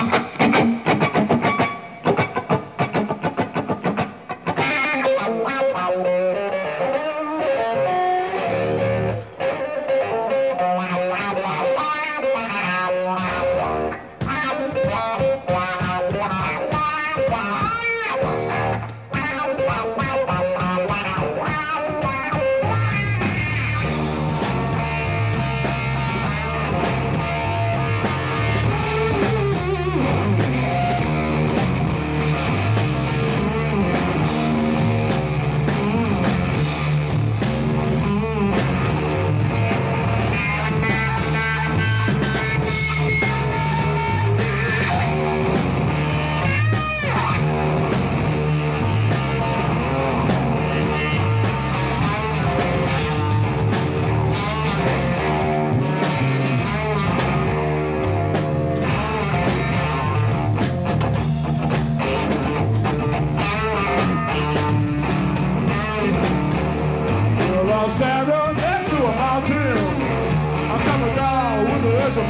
Well, of.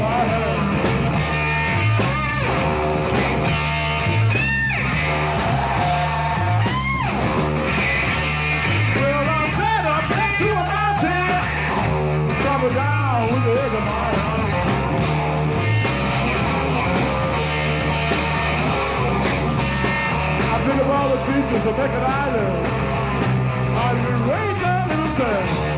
Well, I'll up next to a mountain. Down with the edge of my hand. I all the pieces an island. I've been raised in sand.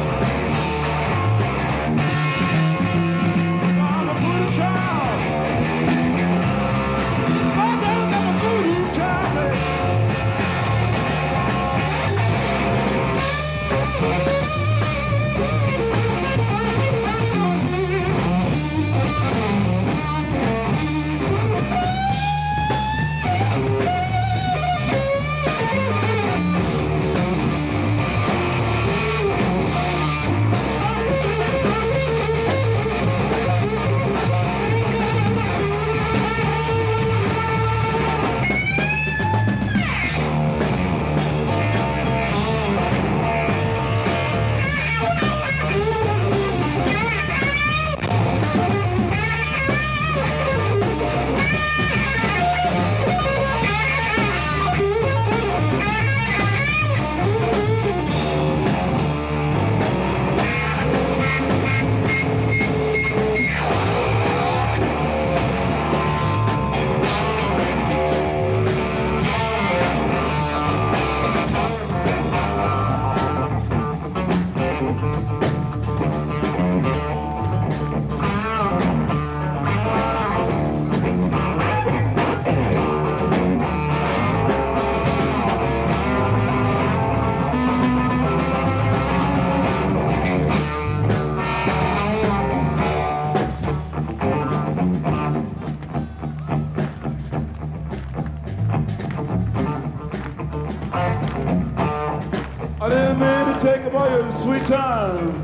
I to take up all your sweet time.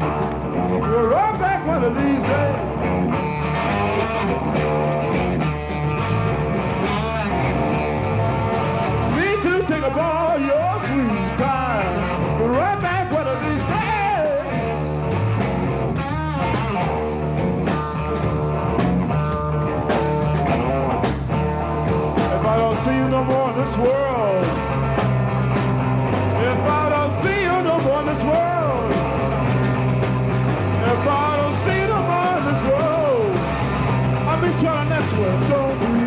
You'll right back one of these days. Me too, take up all your sweet time. You'll right back one of these days. If I don't see you no more in this world, this world, if I don't see more in this world, I'll be trying one. Don't